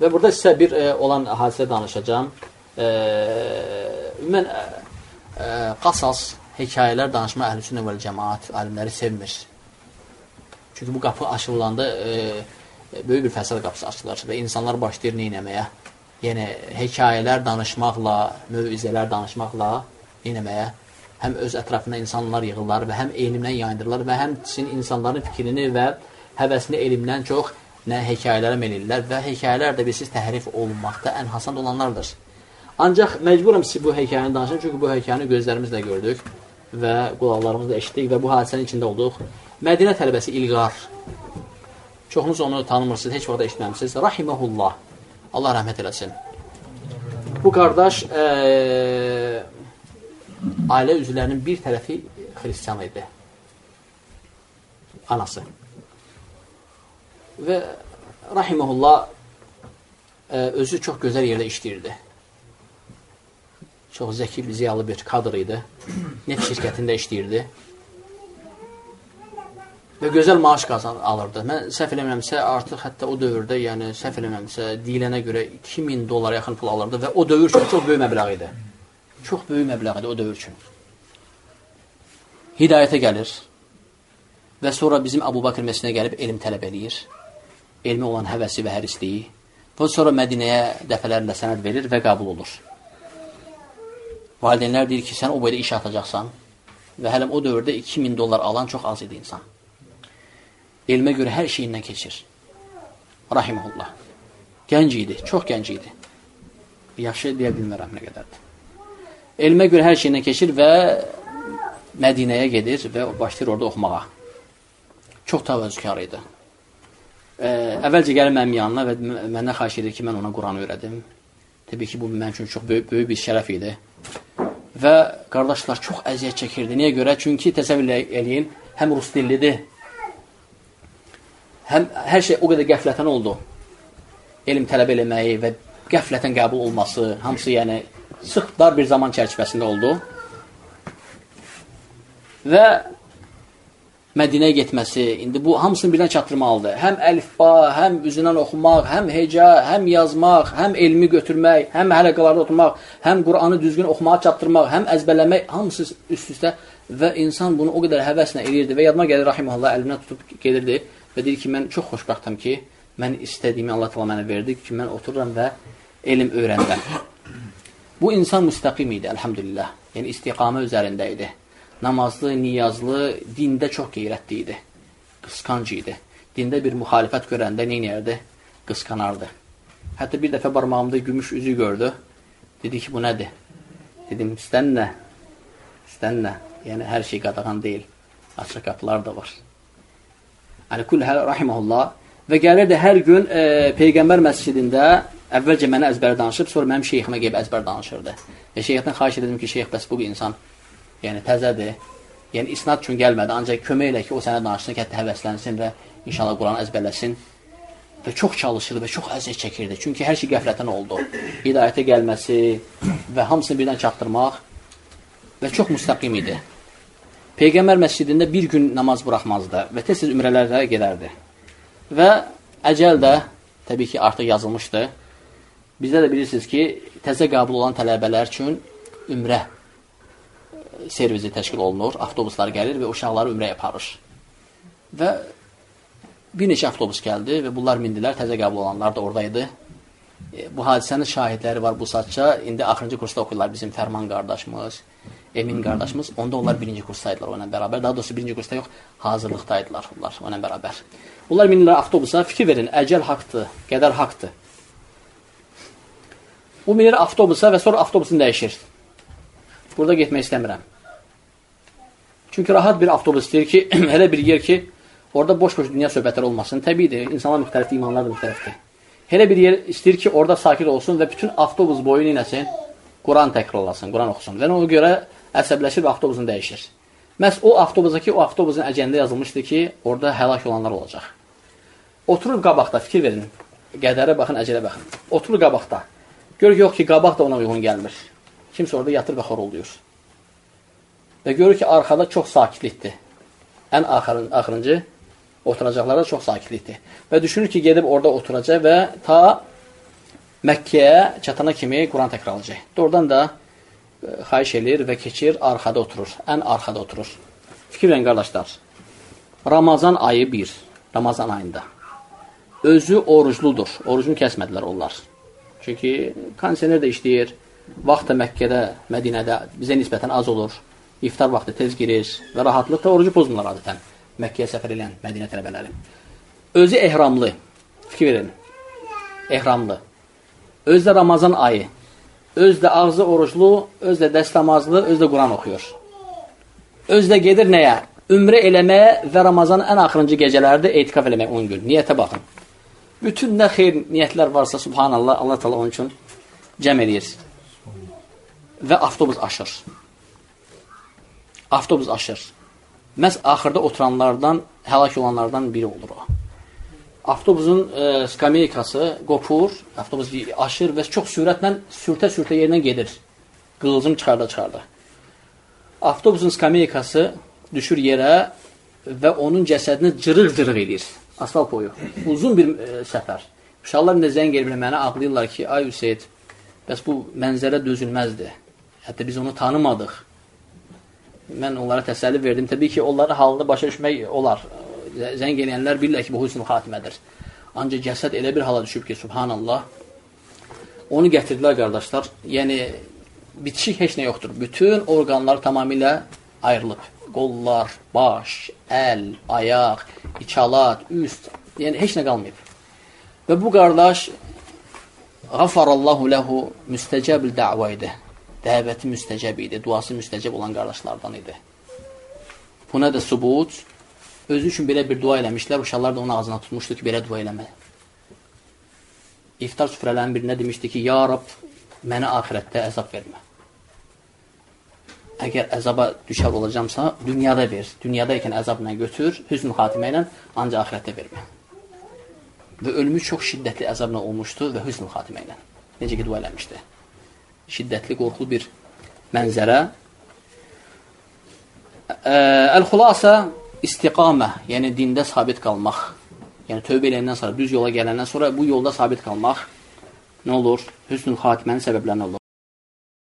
Və burada sizə bir e, olan hadisə danışacağım. E, mən e, e, qasas hekayələr danışma əhlüsünnə vəl cəmaat alimləri sevmir. Çünki bu qapı açılanda e, böyük bir fəsad qapısı açılır və insanlar başlayır neynəməyə? Yəni hekayələr danışmaqla, mövizələr danışmaqla neynəməyə? Həm öz ətrafında insanlar yığırlar və həm elmdən yayındırırlar və həm insanların fikrini və həvəsini elmdən çox nə hekayələrə melirlər və hekayələr də bilirsiniz təhrif olunmaqda ən hasan olanlardır. Ancaq məcburam sizi bu hekayəni danışım, çünki bu hekayəni gözlərimizlə gördük və qulaqlarımızla eşitdik və bu hadisənin içində olduq. Mədinə tələbəsi İlqar, çoxunuz onu tanımırsınız, heç vaxt eşitməmişsiniz. Rahiməhullah, Allah rəhmət eləsin. Bu qardaş e, ailə üzvlərinin bir tərəfi xristiyan idi. Anası və rahiməhullah ə, özü çox gözəl yerdə işləyirdi. Çox zəki, ziyalı bir kadr idi. Neft şirkətində işləyirdi. Və gözəl maaş qazan alırdı. Mən səhv eləmirəmsə, artıq hətta o dövrdə, yəni səhv eləmirəmsə, deyilənə görə 2000 dollara yaxın pul alırdı və o dövr üçün çox böyük məbləğ idi. Çox böyük məbləğ idi o dövr üçün. Hidayətə gəlir və sonra bizim Abu Bakır məscidinə gəlib elm tələb eləyir elmi olan həvəsi və hərisliyi və sonra Mədinəyə dəfələrlə sənəd verir və qəbul olur. Valideynlər deyir ki, sən o boyda iş atacaqsan və hələm o dövrdə 2000 dollar alan çox az idi insan. Elmə görə hər şeyindən keçir. Rahimullah. Gənc idi, çox gənc idi. Yaxşı deyə bilmərəm nə qədərdir. Elmə görə hər şeyindən keçir və Mədinəyə gedir və başlayır orada oxumağa. Çox təvəzzükar idi. Ə, əvvəlcə gəlir mənim yanına və məndən xahiş edir ki, mən ona Quranı öyrədim. Təbii ki, bu mənim üçün çox böyük, böyük bir şərəf idi. Və qardaşlar çox əziyyət çəkirdi. Niyə görə? Çünki təsəvvür eləyin, həm rus dillidir, həm hər şey o qədər qəflətən oldu. Elm tələb eləməyi və qəflətən qəbul olması, hamısı yəni sıx dar bir zaman çərçivəsində oldu. Və Mədinəyə getməsi, indi bu hamısını birdən çatdırmalıdır. Həm əlifba, həm üzündən oxumaq, həm heca, həm yazmaq, həm elmi götürmək, həm hələqalarda oturmaq, həm Quranı düzgün oxumağa çatdırmaq, həm əzbərləmək, hamısı üst-üstə və insan bunu o qədər həvəslə eləyirdi və yadıma gəlir Rahimullah əlindən tutub gedirdi və deyir ki, mən çox xoşbəxtəm ki, mən istədiyimi Allah təala mənə verdi ki, mən otururam və elm öyrənirəm. Bu insan müstəqim idi, əlhamdülillah. Yəni istiqamə üzərində idi namazlı, niyazlı, dində çox qeyrətli idi. Qısqanc idi. Dində bir müxalifət görəndə neynəyərdi? Qısqanardı. Hətta bir dəfə barmağımda gümüş üzü gördü. Dedi ki, bu nədir? Dedim, istənlə, istənlə. Yəni, hər şey qadağan deyil. Açıq qapılar da var. Yəni, kul rahiməhullah. Və gəlirdi hər gün e, Peyğəmbər məscidində əvvəlcə mənə əzbər danışıb, sonra mənim şeyximə qeyb əzbər danışırdı. Və şeyxdən xahiş edirdim ki, şeyx, bəs bu insan yəni təzədir. Yəni isnad üçün gəlmədi, ancaq kömək elə ki, o sənə danışsın, hətta həvəslənsin və inşallah Quranı əzbərləsin. Və çox çalışırdı və çox əziyyət çəkirdi. Çünki hər şey qəflətən oldu. Hidayətə gəlməsi və hamısını birdən çatdırmaq və çox müstəqim idi. Peyğəmbər məscidində bir gün namaz buraxmazdı və tez-tez ümrələrə gedərdi. Və əcəl də təbii ki, artıq yazılmışdı. Bizdə də bilirsiniz ki, təzə qəbul olan tələbələr üçün ümrə servisi təşkil olunur, avtobuslar gəlir və uşaqları ümrəyə aparır. Və bir neçə avtobus gəldi və bunlar mindilər, təzə qəbul olanlar da oradaydı. E, bu hadisənin şahidləri var bu saatca. İndi axırıncı kursda oxuyurlar bizim Fərman qardaşımız, Emin qardaşımız. Onda onlar birinci kursdaydılar onunla bərabər. Daha doğrusu birinci kursda yox, hazırlıqdaydılar onlar onunla bərabər. Bunlar minirlər avtobusa, fikir verin, əcəl haqdır, qədər haqdır. Bu minir avtobusa və sonra avtobusun dəyişir. Burada getmək istəmirəm. Çünki rahat bir avtobus istəyir ki, elə bir yer ki, orada boş-boş dünya söhbətləri olmasın. Təbiidir, insanlar müxtəlifdir, imanlar da müxtəlifdir. Elə bir yer istəyir ki, orada sakit olsun və bütün avtobus boyu neynəsin? Quran təkrarlasın, Quran oxusun. Və ona görə əsəbləşir və avtobusun dəyişir. Məhz o avtobusdakı, o avtobusun əcəndə yazılmışdı ki, orada həlak olanlar olacaq. Oturur qabaqda, fikir verin. Qədərə baxın, əcələ baxın. Oturur qabaqda. Gör ki, yox ki, qabaq da ona uyğun gəlmir. Kimsə orada yatır və xorulduyur. Və görür ki, arxada çox sakitlikdir. Ən axırın, axırıncı oturacaqlarda çox sakitlikdir. Və düşünür ki, gedib orada oturacaq və ta Məkkəyə çatana kimi Quran təkrarlayacaq. Doğrudan da e, xahiş edir və keçir, arxada oturur. Ən arxada oturur. Fikir verin, qardaşlar. Ramazan ayı bir. Ramazan ayında. Özü orucludur. Orucunu kəsmədilər onlar. Çünki kondisioner də işləyir. Vaxt da Məkkədə, Mədinədə bizə nisbətən az olur. İftar vaxtı tez girir və rahatlıqla orucu pozmurlar adətən. Məkkəyə səfər edən Mədinə tələbələri. Özü ehramlı. Fikir verin. Ehramlı. Özü də Ramazan ayı. Öz də ağzı oruclu, öz də dəstəmazlı, öz də Quran oxuyur. Öz də gedir nəyə? Ümrə eləməyə və Ramazanın ən axırıncı gecələrdə etiqaf eləmək 10 gün. Niyyətə baxın. Bütün nə xeyr niyyətlər varsa, subhanallah, Allah tala onun üçün cəm eləyir. Və avtobus aşır. Avtobus aşır. Məhz axırda oturanlardan, həlak olanlardan biri olur o. Avtobusun e, skameykası qopur, avtobus aşır və çox sürətlə, sürtə-sürtə yerindən gedir. Qılıcım çıxarda-çıxarda. Avtobusun skameykası düşür yerə və onun cəsədini cırıq-cırıq edir. Asfalt boyu. Uzun bir e, səfər. Uşaqlar indi zəng elbir mənə ağlayırlar ki, ay Hüseyd, bəs bu mənzərə dözülməzdir. Hətta biz onu tanımadıq. Mən onlara təsəlli verdim. Təbii ki, onların halını başa düşmək olar. Zəng eləyənlər bilirlər ki, bu hüsnü xatimədir. Ancaq cəsəd elə bir hala düşüb ki, subhanallah, onu gətirdilər qardaşlar. Yəni, bitişik heç nə yoxdur. Bütün orqanlar tamamilə ayrılıb qollar, baş, əl, ayaq, içalat, üst, yəni heç nə qalmayıb. Və bu qardaş Qafarallahu ləhu müstəcəbil dəva idi. Dəvəti müstəcəb idi, duası müstəcəb olan qardaşlardan idi. Buna da subut, özü üçün belə bir dua eləmişlər, uşaqlar da onun ağzına tutmuşdu ki, belə dua eləmə. İftar süfrələrin birinə demişdi ki, Ya Rab, mənə ahirətdə əzab vermə əgər əzaba düşər olacamsa, dünyada ver. Dünyadaykən əzabla götür, hüsn xatimə ilə ancaq axirətdə vermə. Və ölümü çox şiddətli əzabla olmuşdu və hüsn xatimə ilə. Necə ki, dua eləmişdi. Şiddətli, qorxulu bir mənzərə. Əl-xulasa istiqamə, yəni dində sabit qalmaq. Yəni tövbə eləyəndən sonra, düz yola gələndən sonra bu yolda sabit qalmaq nə olur? Hüsnül xatimənin səbəblərinə olur.